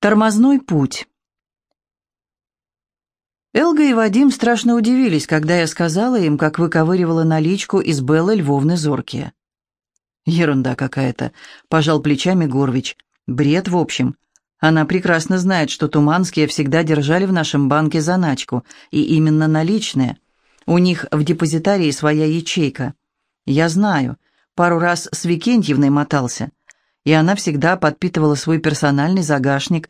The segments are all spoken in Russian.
Тормозной путь. Элга и Вадим страшно удивились, когда я сказала им, как выковыривала наличку из Беллы Львовны Зоркия. «Ерунда какая-то», — пожал плечами Горвич. «Бред, в общем. Она прекрасно знает, что туманские всегда держали в нашем банке заначку, и именно наличные. У них в депозитарии своя ячейка. Я знаю. Пару раз с Викентьевной мотался и она всегда подпитывала свой персональный загашник.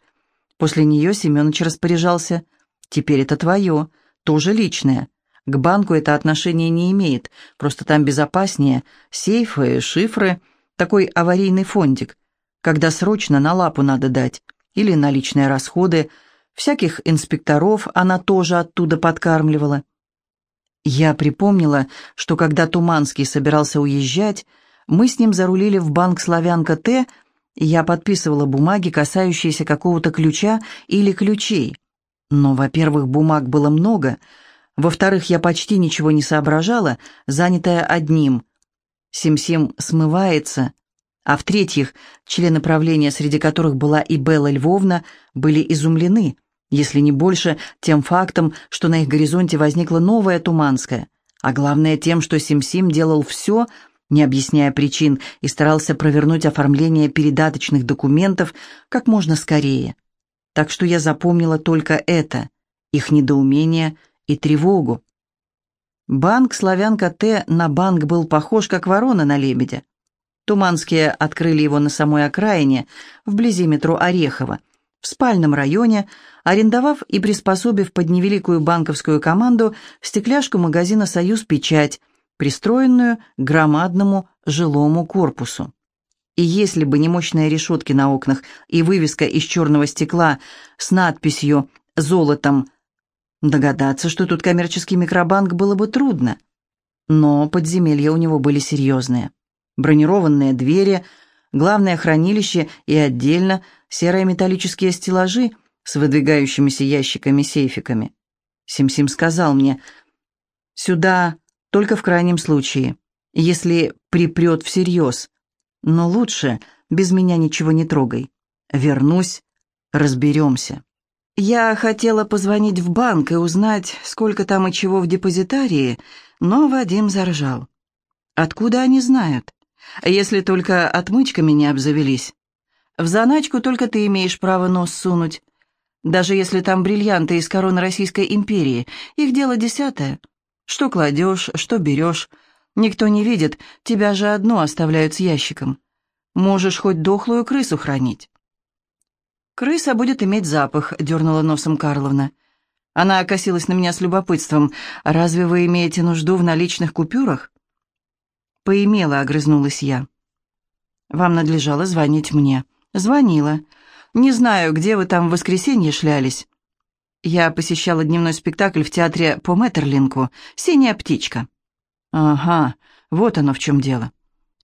После нее Семенович распоряжался. «Теперь это твое, тоже личное. К банку это отношение не имеет, просто там безопаснее. Сейфы, шифры, такой аварийный фондик, когда срочно на лапу надо дать, или наличные расходы. Всяких инспекторов она тоже оттуда подкармливала». Я припомнила, что когда Туманский собирался уезжать, мы с ним зарулили в банк «Славянка-Т», и я подписывала бумаги, касающиеся какого-то ключа или ключей. Но, во-первых, бумаг было много, во-вторых, я почти ничего не соображала, занятая одним. Сим-Сим смывается, а в-третьих, члены правления, среди которых была и Белла Львовна, были изумлены, если не больше, тем фактом, что на их горизонте возникла новая Туманская, а главное тем, что Сим-Сим делал все, не объясняя причин, и старался провернуть оформление передаточных документов как можно скорее. Так что я запомнила только это, их недоумение и тревогу. Банк «Славянка-Т» на банк был похож, как ворона на лебедя. Туманские открыли его на самой окраине, вблизи метро Орехово, в спальном районе, арендовав и приспособив под невеликую банковскую команду стекляшку магазина «Союз Печать», пристроенную к громадному жилому корпусу. И если бы не мощные решетки на окнах и вывеска из черного стекла с надписью «Золотом», догадаться, что тут коммерческий микробанк, было бы трудно. Но подземелья у него были серьезные. Бронированные двери, главное хранилище и отдельно серые металлические стеллажи с выдвигающимися ящиками-сейфиками. Сим-Сим сказал мне, «Сюда только в крайнем случае, если припрет всерьез. Но лучше без меня ничего не трогай. Вернусь, разберемся. Я хотела позвонить в банк и узнать, сколько там и чего в депозитарии, но Вадим заржал. Откуда они знают? Если только отмычками не обзавелись. В заначку только ты имеешь право нос сунуть. Даже если там бриллианты из короны Российской империи, их дело десятое. Что кладешь, что берешь. Никто не видит, тебя же одно оставляют с ящиком. Можешь хоть дохлую крысу хранить. «Крыса будет иметь запах», — дернула носом Карловна. Она окосилась на меня с любопытством. «Разве вы имеете нужду в наличных купюрах?» «Поимела», — огрызнулась я. «Вам надлежало звонить мне». «Звонила. Не знаю, где вы там в воскресенье шлялись. Я посещала дневной спектакль в театре по Мэттерлинку «Синяя птичка». Ага, вот оно в чем дело.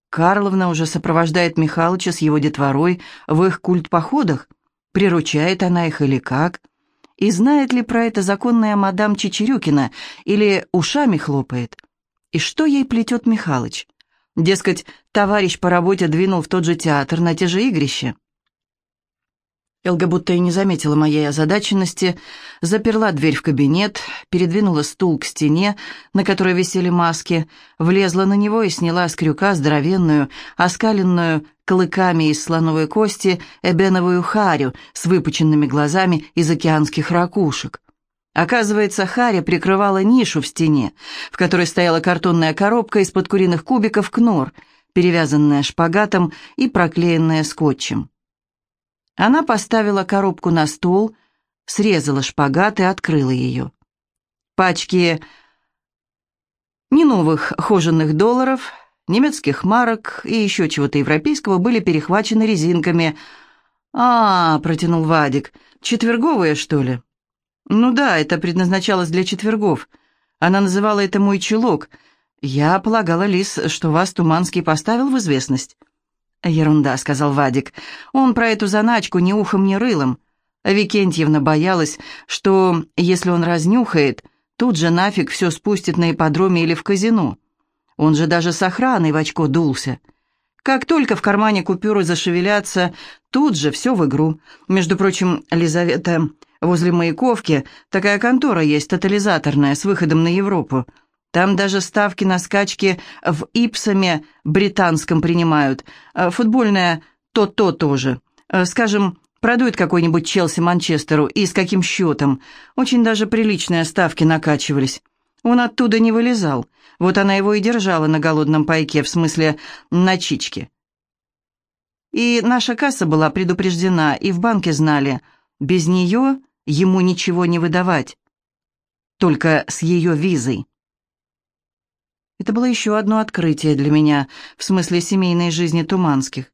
Карловна уже сопровождает Михалыча с его детворой в их культ-походах. Приручает она их или как? И знает ли про это законная мадам Чечерюкина или ушами хлопает? И что ей плетет Михалыч? Дескать, товарищ по работе двинул в тот же театр на те же игрища. Элга будто и не заметила моей озадаченности, заперла дверь в кабинет, передвинула стул к стене, на которой висели маски, влезла на него и сняла с крюка здоровенную, оскаленную клыками из слоновой кости эбеновую харю с выпученными глазами из океанских ракушек. Оказывается, харя прикрывала нишу в стене, в которой стояла картонная коробка из-под куриных кубиков кнор, перевязанная шпагатом и проклеенная скотчем. Она поставила коробку на стол, срезала шпагат и открыла ее. Пачки не новых хоженных долларов, немецких марок и еще чего-то европейского были перехвачены резинками. «А, — протянул Вадик, — четверговые, что ли?» «Ну да, это предназначалось для четвергов. Она называла это «мой чулок». Я полагала, Лис, что вас Туманский поставил в известность». «Ерунда», — сказал Вадик. «Он про эту заначку ни ухом, ни рылом». Викентьевна боялась, что если он разнюхает, тут же нафиг все спустит на ипподроме или в казино. Он же даже с охраной в очко дулся. Как только в кармане купюры зашевелятся, тут же все в игру. Между прочим, Лизавета, возле Маяковки такая контора есть, тотализаторная, с выходом на Европу. Там даже ставки на скачки в Ипсоме британском принимают. А футбольная то-то тоже. А, скажем, продует какой-нибудь Челси Манчестеру и с каким счетом. Очень даже приличные ставки накачивались. Он оттуда не вылезал. Вот она его и держала на голодном пайке, в смысле на чичке. И наша касса была предупреждена, и в банке знали, без нее ему ничего не выдавать. Только с ее визой. Это было еще одно открытие для меня, в смысле семейной жизни Туманских.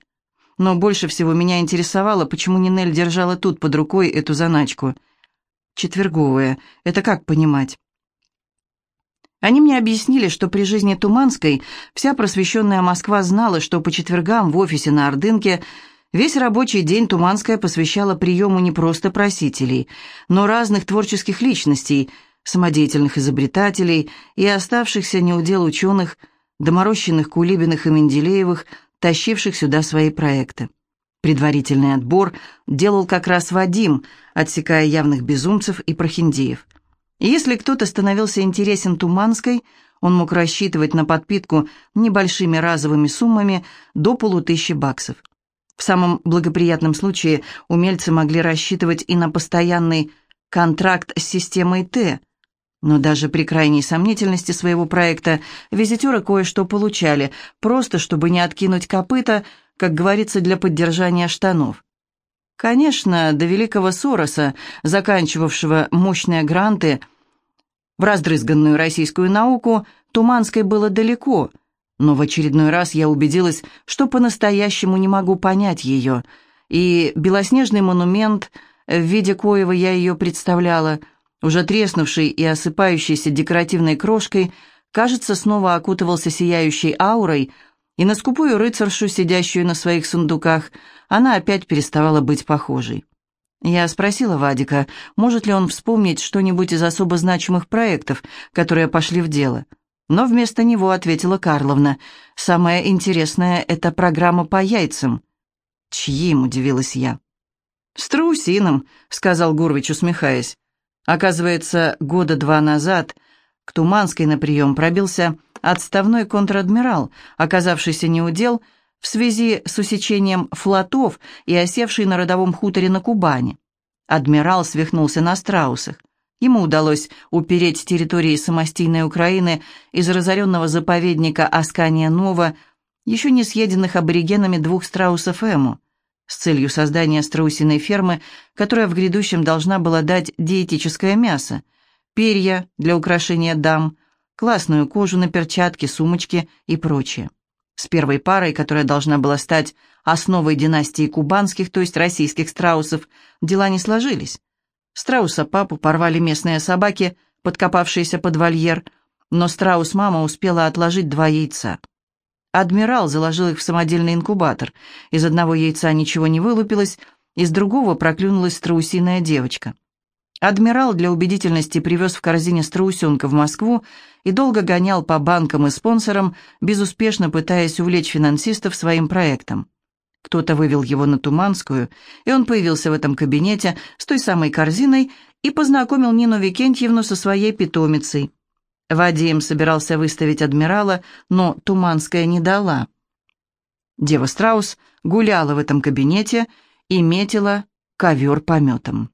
Но больше всего меня интересовало, почему Нинель держала тут под рукой эту заначку. Четверговая. Это как понимать? Они мне объяснили, что при жизни Туманской вся просвещенная Москва знала, что по четвергам в офисе на Ордынке весь рабочий день Туманская посвящала приему не просто просителей, но разных творческих личностей, самодеятельных изобретателей и оставшихся неудел ученых, доморощенных Кулибиных и Менделеевых, тащивших сюда свои проекты. Предварительный отбор делал как раз Вадим, отсекая явных безумцев и прохиндеев – если кто-то становился интересен Туманской, он мог рассчитывать на подпитку небольшими разовыми суммами до полутысячи баксов. В самом благоприятном случае умельцы могли рассчитывать и на постоянный контракт с системой Т, но даже при крайней сомнительности своего проекта визитеры кое-что получали, просто чтобы не откинуть копыта, как говорится, для поддержания штанов. Конечно, до великого Сороса, заканчивавшего мощные гранты в раздрызганную российскую науку, Туманской было далеко, но в очередной раз я убедилась, что по-настоящему не могу понять ее, и белоснежный монумент, в виде коего я ее представляла, уже треснувший и осыпающийся декоративной крошкой, кажется, снова окутывался сияющей аурой – и на скупую рыцаршу, сидящую на своих сундуках, она опять переставала быть похожей. Я спросила Вадика, может ли он вспомнить что-нибудь из особо значимых проектов, которые пошли в дело. Но вместо него ответила Карловна. «Самое интересное — это программа по яйцам». «Чьим?» — удивилась я. «Страусиным», — сказал Гурвич, усмехаясь. Оказывается, года два назад к Туманской на прием пробился отставной контр-адмирал, оказавшийся неудел в связи с усечением флотов и осевший на родовом хуторе на Кубани. Адмирал свихнулся на страусах. Ему удалось упереть территории самостийной Украины из разоренного заповедника Аскания-Нова, еще не съеденных аборигенами двух страусов Эму, с целью создания страусиной фермы, которая в грядущем должна была дать диетическое мясо, перья для украшения дам, классную кожу на перчатки, сумочки и прочее. С первой парой, которая должна была стать основой династии кубанских, то есть российских страусов, дела не сложились. Страуса папу порвали местные собаки, подкопавшиеся под вольер, но страус-мама успела отложить два яйца. Адмирал заложил их в самодельный инкубатор. Из одного яйца ничего не вылупилось, из другого проклюнулась страусиная девочка. Адмирал для убедительности привез в корзине страусенка в Москву и долго гонял по банкам и спонсорам, безуспешно пытаясь увлечь финансистов своим проектом. Кто-то вывел его на Туманскую, и он появился в этом кабинете с той самой корзиной и познакомил Нину Викентьевну со своей питомицей. Вадим собирался выставить адмирала, но Туманская не дала. Дева Страус гуляла в этом кабинете и метила ковер пометом.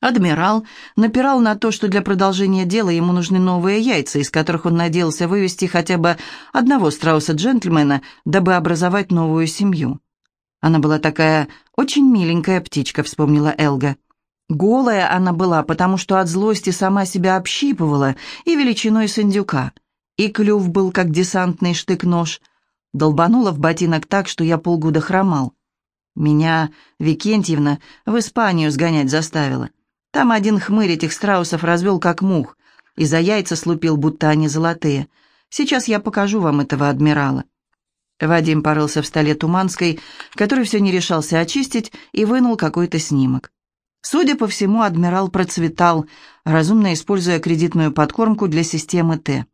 Адмирал напирал на то, что для продолжения дела ему нужны новые яйца, из которых он надеялся вывести хотя бы одного страуса-джентльмена, дабы образовать новую семью. Она была такая очень миленькая птичка, вспомнила Элга. Голая она была, потому что от злости сама себя общипывала и величиной с индюка. И клюв был, как десантный штык-нож. Долбанула в ботинок так, что я полгода хромал. Меня Викентьевна в Испанию сгонять заставила. Там один хмырь этих страусов развел как мух и за яйца слупил, будто они золотые. Сейчас я покажу вам этого адмирала». Вадим порылся в столе Туманской, который все не решался очистить, и вынул какой-то снимок. Судя по всему, адмирал процветал, разумно используя кредитную подкормку для системы Т.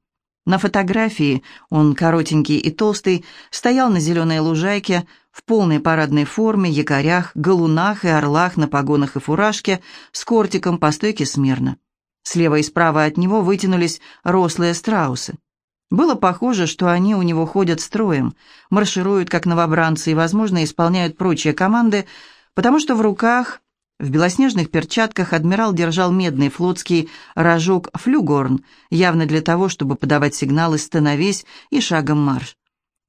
На фотографии он, коротенький и толстый, стоял на зеленой лужайке в полной парадной форме, якорях, галунах и орлах на погонах и фуражке, с кортиком по стойке смирно. Слева и справа от него вытянулись рослые страусы. Было похоже, что они у него ходят строем, маршируют как новобранцы и, возможно, исполняют прочие команды, потому что в руках, в белоснежных перчатках, адмирал держал медный флотский рожок «Флюгорн», явно для того, чтобы подавать сигналы «Становись» и «Шагом марш».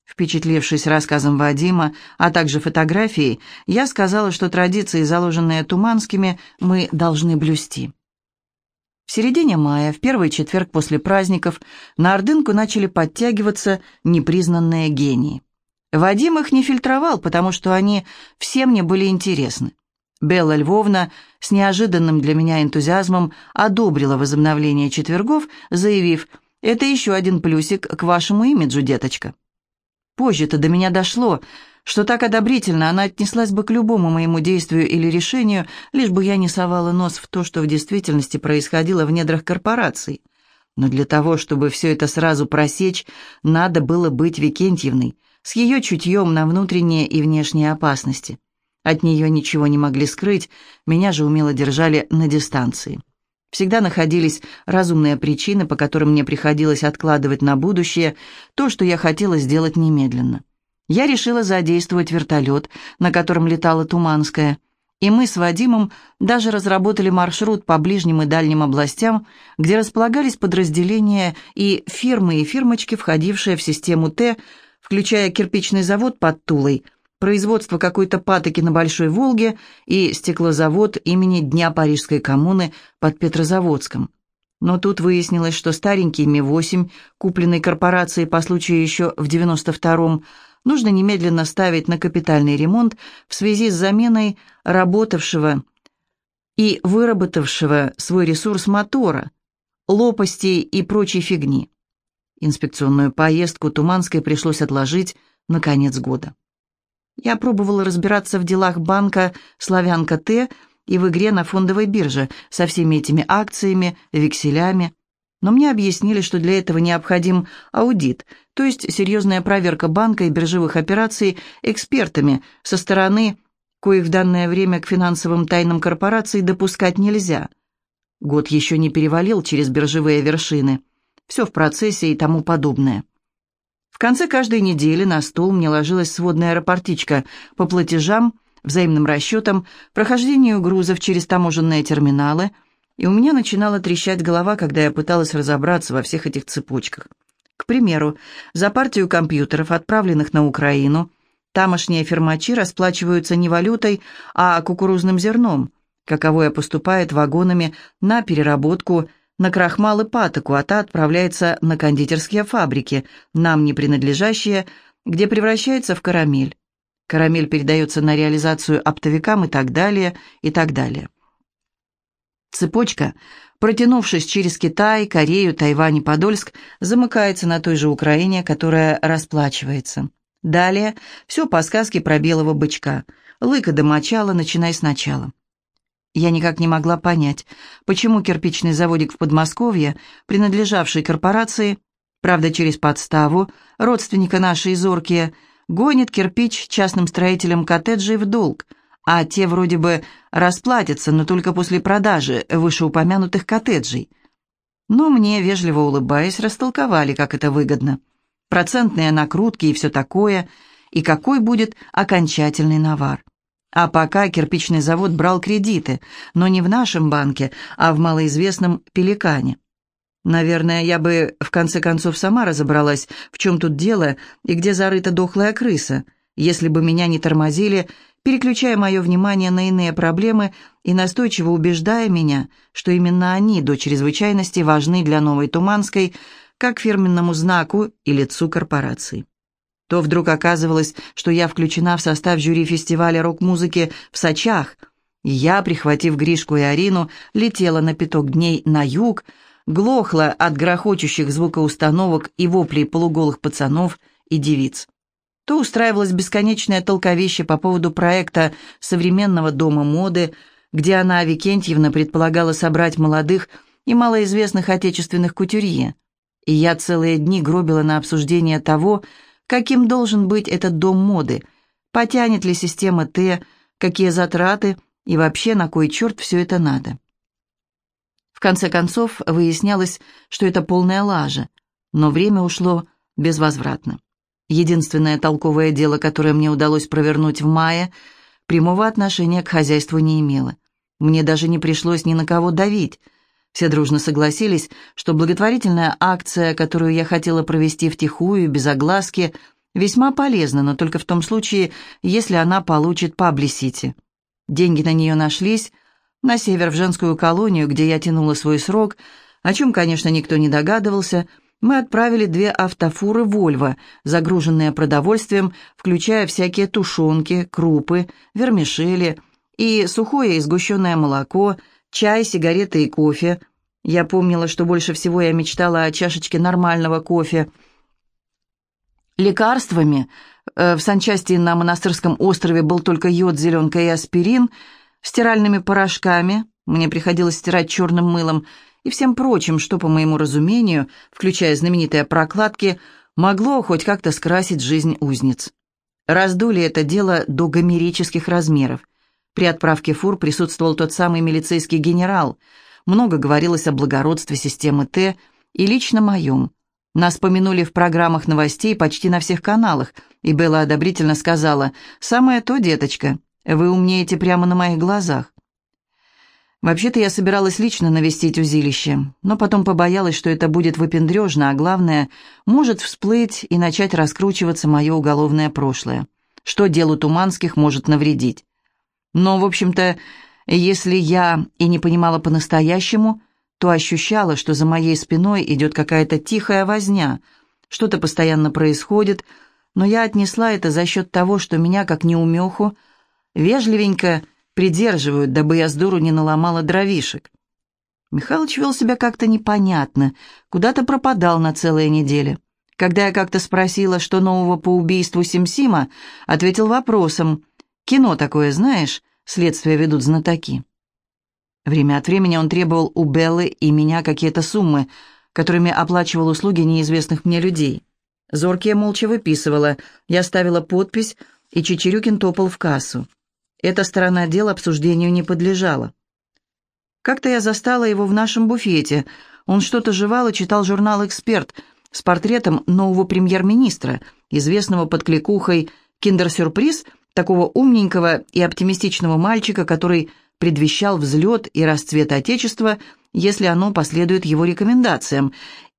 Впечатлившись рассказом Вадима, а также фотографией, я сказала, что традиции, заложенные Туманскими, мы должны блюсти. В середине мая, в первый четверг после праздников, на Ордынку начали подтягиваться непризнанные гении. Вадим их не фильтровал, потому что они все мне были интересны. Белла Львовна с неожиданным для меня энтузиазмом одобрила возобновление четвергов, заявив «Это еще один плюсик к вашему имиджу, деточка». Позже-то до меня дошло, что так одобрительно она отнеслась бы к любому моему действию или решению, лишь бы я не совала нос в то, что в действительности происходило в недрах корпораций. Но для того, чтобы все это сразу просечь, надо было быть Викентьевной, с ее чутьем на внутренние и внешние опасности. От нее ничего не могли скрыть, меня же умело держали на дистанции. Всегда находились разумные причины, по которым мне приходилось откладывать на будущее то, что я хотела сделать немедленно. Я решила задействовать вертолет, на котором летала Туманская, и мы с Вадимом даже разработали маршрут по ближним и дальним областям, где располагались подразделения и фирмы и фирмочки, входившие в систему Т, включая кирпичный завод под Тулой, производство какой-то патоки на Большой Волге и стеклозавод имени Дня Парижской коммуны под Петрозаводском. Но тут выяснилось, что старенький Ми-8, купленный корпорацией по случаю еще в 92-м, нужно немедленно ставить на капитальный ремонт в связи с заменой работавшего и выработавшего свой ресурс мотора, лопастей и прочей фигни. Инспекционную поездку Туманской пришлось отложить на конец года. Я пробовала разбираться в делах банка «Славянка Т» и в игре на фондовой бирже со всеми этими акциями, векселями, но мне объяснили, что для этого необходим аудит, то есть серьезная проверка банка и биржевых операций экспертами со стороны, коих в данное время к финансовым тайнам корпораций допускать нельзя. Год еще не перевалил через биржевые вершины. Все в процессе и тому подобное. Конце каждой недели на стол мне ложилась сводная рапортичка по платежам, взаимным расчетам, прохождению грузов через таможенные терминалы – и у меня начинала трещать голова, когда я пыталась разобраться во всех этих цепочках. К примеру, за партию компьютеров, отправленных на Украину, тамошние фермачи расплачиваются не валютой, а кукурузным зерном, каковое поступает вагонами на переработку на крахмал и патоку, а та отправляется на кондитерские фабрики, нам не принадлежащие, где превращается в карамель. Карамель передается на реализацию оптовикам и так далее, и так далее. Цепочка, протянувшись через Китай, Корею, Тайвань и Подольск, замыкается на той же Украине, которая расплачивается. Далее все по сказке про белого бычка. Лыка до мочала, начинай сначала. Я никак не могла понять, почему кирпичный заводик в Подмосковье, принадлежавший корпорации, правда через подставу, родственника нашей Зоркия, гонит кирпич частным строителям коттеджей в долг – а те вроде бы расплатятся, но только после продажи вышеупомянутых коттеджей. Но мне, вежливо улыбаясь, растолковали, как это выгодно. Процентные накрутки и все такое, и какой будет окончательный навар. А пока кирпичный завод брал кредиты, но не в нашем банке, а в малоизвестном «Пеликане». Наверное, я бы в конце концов сама разобралась, в чем тут дело и где зарыта дохлая крыса, если бы меня не тормозили переключая мое внимание на иные проблемы и настойчиво убеждая меня, что именно они до чрезвычайности важны для Новой Туманской, как фирменному знаку и лицу корпорации. То вдруг оказывалось, что я включена в состав жюри фестиваля рок-музыки в Сочах, и я, прихватив Гришку и Арину, летела на пяток дней на юг, глохла от грохочущих звукоустановок и воплей полуголых пацанов и девиц то устраивалось бесконечное толковище по поводу проекта современного дома моды, где она, Викентьевна, предполагала собрать молодых и малоизвестных отечественных кутюрье. И я целые дни гробила на обсуждение того, каким должен быть этот дом моды, потянет ли система Т, какие затраты и вообще на кой черт все это надо. В конце концов, выяснялось, что это полная лажа, но время ушло безвозвратно. Единственное толковое дело, которое мне удалось провернуть в мае, прямого отношения к хозяйству не имело. Мне даже не пришлось ни на кого давить. Все дружно согласились, что благотворительная акция, которую я хотела провести втихую, без огласки, весьма полезна, но только в том случае, если она получит паблисити. Деньги на нее нашлись, на север в женскую колонию, где я тянула свой срок, о чем, конечно, никто не догадывался, мы отправили две автофуры «Вольво», загруженные продовольствием, включая всякие тушенки, крупы, вермишели – и сухое и сгущенное молоко, чай, сигареты и кофе. Я помнила, что больше всего я мечтала о чашечке нормального кофе. Лекарствами э, в санчасти на монастырском острове был только йод, зеленка и аспирин, стиральными порошками, мне приходилось стирать черным мылом, и всем прочим, что, по моему разумению, включая знаменитые прокладки, могло хоть как-то скрасить жизнь узниц. Раздули это дело до гомерических размеров. При отправке фур присутствовал тот самый милицейский генерал. Много говорилось о благородстве системы Т и лично моем. Нас помянули в программах новостей почти на всех каналах, и Белла одобрительно сказала «Самое то, деточка, вы умнеете прямо на моих глазах». Вообще-то я собиралась лично навестить узилище, но потом побоялась, что это будет выпендрежно, а главное, может всплыть и начать раскручиваться мое уголовное прошлое. Что делу Туманских может навредить? Но, в общем-то, если я и не понимала по-настоящему, то ощущала, что за моей спиной идет какая-то тихая возня, что-то постоянно происходит, но я отнесла это за счет того, что меня, как неумеху, вежливенько придерживают, дабы я с дуру не наломала дровишек. Михалыч вел себя как-то непонятно, куда-то пропадал на целые недели. Когда я как-то спросила, что нового по убийству Симсима, ответил вопросом Кино такое знаешь, следствие ведут знатоки. Время от времени он требовал у Беллы и меня какие-то суммы, которыми оплачивал услуги неизвестных мне людей. Зоркия молча выписывала, я ставила подпись, и Чечерюкин топал в кассу. Эта сторона дела обсуждению не подлежала. Как-то я застала его в нашем буфете. Он что-то жевал и читал журнал «Эксперт» с портретом нового премьер-министра, известного под кликухой «Киндер-сюрприз», такого умненького и оптимистичного мальчика, который предвещал взлет и расцвет Отечества, если оно последует его рекомендациям.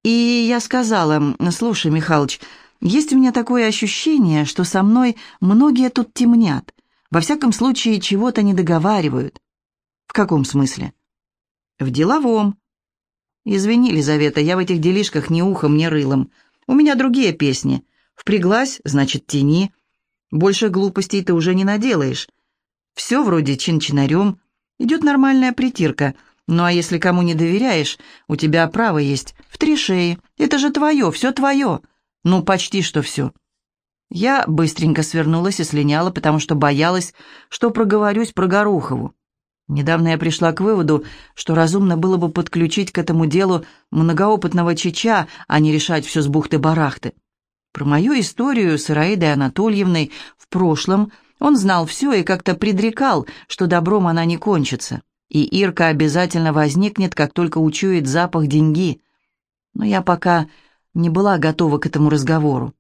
И я сказала, «Слушай, Михалыч, есть у меня такое ощущение, что со мной многие тут темнят, во всяком случае чего-то не договаривают». «В каком смысле?» «В деловом». «Извини, Лизавета, я в этих делишках ни ухом, ни рылом. У меня другие песни. Впряглась, значит, тяни». Больше глупостей ты уже не наделаешь. Все вроде чин-чинарем, идет нормальная притирка. Ну а если кому не доверяешь, у тебя право есть в три шеи. Это же твое, все твое. Ну, почти что все. Я быстренько свернулась и слиняла, потому что боялась, что проговорюсь про Горохову. Недавно я пришла к выводу, что разумно было бы подключить к этому делу многоопытного чича, а не решать все с бухты-барахты. Про мою историю с Ираидой Анатольевной в прошлом он знал все и как-то предрекал, что добром она не кончится. И Ирка обязательно возникнет, как только учует запах деньги. Но я пока не была готова к этому разговору.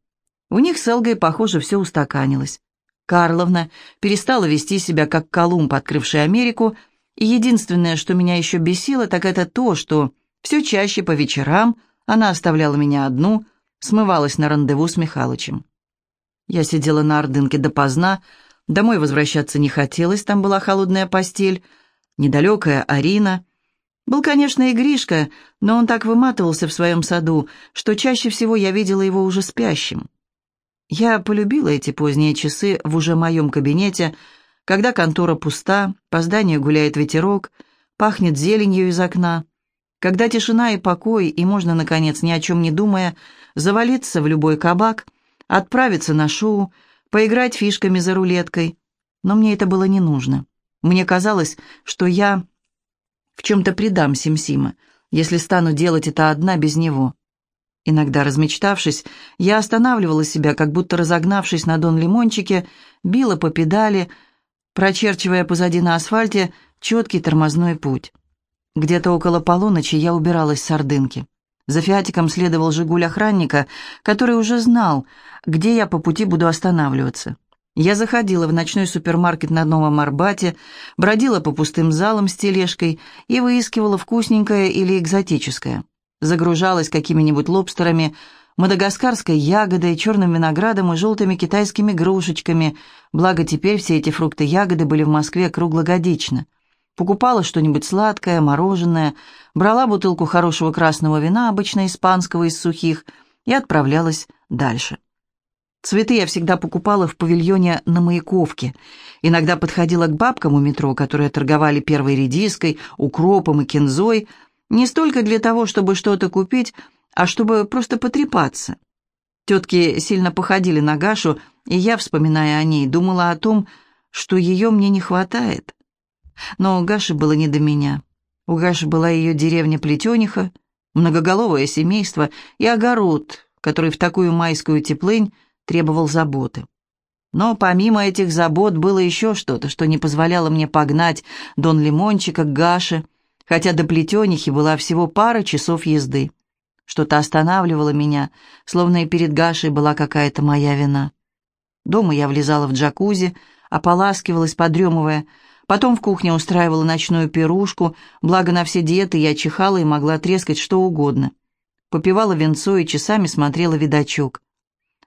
У них с Элгой, похоже, все устаканилось. Карловна перестала вести себя как Колумб, открывший Америку, и единственное, что меня еще бесило, так это то, что все чаще по вечерам она оставляла меня одну, смывалась на рандеву с Михалычем. Я сидела на ордынке допоздна, домой возвращаться не хотелось, там была холодная постель, недалекая Арина. Был, конечно, и Гришка, но он так выматывался в своем саду, что чаще всего я видела его уже спящим. Я полюбила эти поздние часы в уже моем кабинете, когда контора пуста, по зданию гуляет ветерок, пахнет зеленью из окна, когда тишина и покой, и можно, наконец, ни о чем не думая, завалиться в любой кабак, отправиться на шоу, поиграть фишками за рулеткой. Но мне это было не нужно. Мне казалось, что я в чем-то предам Симсима, если стану делать это одна без него. Иногда, размечтавшись, я останавливала себя, как будто разогнавшись на дон лимончике, била по педали, прочерчивая позади на асфальте четкий тормозной путь. Где-то около полуночи я убиралась с ордынки. За Фиатиком следовал «Жигуль» охранника, который уже знал, где я по пути буду останавливаться. Я заходила в ночной супермаркет на Новом Арбате, бродила по пустым залам с тележкой и выискивала вкусненькое или экзотическое загружалась какими-нибудь лобстерами, мадагаскарской ягодой, черным виноградом и желтыми китайскими грушечками, благо теперь все эти фрукты-ягоды были в Москве круглогодично. Покупала что-нибудь сладкое, мороженое, брала бутылку хорошего красного вина, обычно испанского из сухих, и отправлялась дальше. Цветы я всегда покупала в павильоне на Маяковке. Иногда подходила к бабкам у метро, которые торговали первой редиской, укропом и кинзой – не столько для того, чтобы что-то купить, а чтобы просто потрепаться. Тетки сильно походили на Гашу, и я, вспоминая о ней, думала о том, что ее мне не хватает. Но у Гаши было не до меня. У Гаши была ее деревня Плетениха, многоголовое семейство и огород, который в такую майскую теплынь требовал заботы. Но помимо этих забот было еще что-то, что не позволяло мне погнать Дон Лимончика к Гаше, хотя до Плетенихи была всего пара часов езды. Что-то останавливало меня, словно и перед Гашей была какая-то моя вина. Дома я влезала в джакузи, ополаскивалась, подремывая, потом в кухне устраивала ночную пирушку, благо на все диеты я чихала и могла трескать что угодно. Попивала венцо и часами смотрела видачок.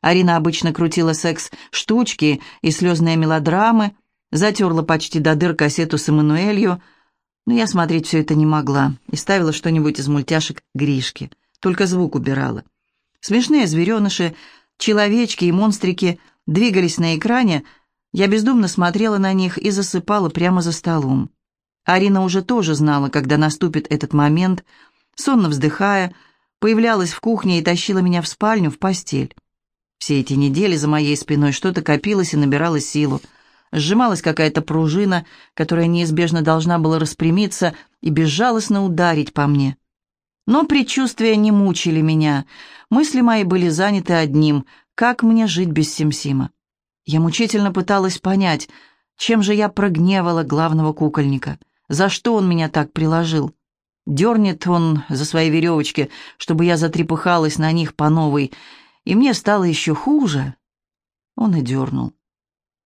Арина обычно крутила секс-штучки и слезные мелодрамы, затерла почти до дыр кассету с Эммануэлью — но я смотреть все это не могла и ставила что-нибудь из мультяшек Гришки, только звук убирала. Смешные звереныши, человечки и монстрики двигались на экране, я бездумно смотрела на них и засыпала прямо за столом. Арина уже тоже знала, когда наступит этот момент, сонно вздыхая, появлялась в кухне и тащила меня в спальню, в постель. Все эти недели за моей спиной что-то копилось и набирало силу — сжималась какая-то пружина, которая неизбежно должна была распрямиться и безжалостно ударить по мне. Но предчувствия не мучили меня. Мысли мои были заняты одним — как мне жить без Симсима. Я мучительно пыталась понять, чем же я прогневала главного кукольника, за что он меня так приложил. Дернет он за свои веревочки, чтобы я затрепыхалась на них по новой, и мне стало еще хуже. Он и дернул.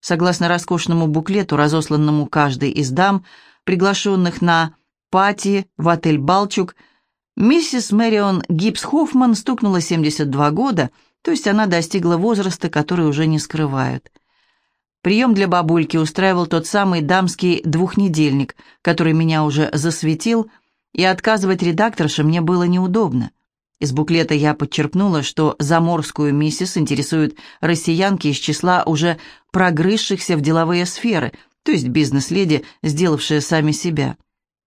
Согласно роскошному буклету, разосланному каждой из дам, приглашенных на пати в отель «Балчук», миссис Мэрион Гибс Хоффман стукнула 72 года, то есть она достигла возраста, который уже не скрывают. Прием для бабульки устраивал тот самый дамский двухнедельник, который меня уже засветил, и отказывать редакторше мне было неудобно. Из буклета я подчеркнула, что заморскую миссис интересуют россиянки из числа уже прогрызшихся в деловые сферы, то есть бизнес-леди, сделавшие сами себя.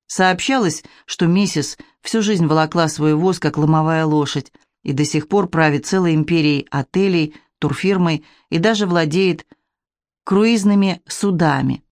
Сообщалось, что миссис всю жизнь волокла свой воз, как ломовая лошадь, и до сих пор правит целой империей отелей, турфирмой и даже владеет круизными судами.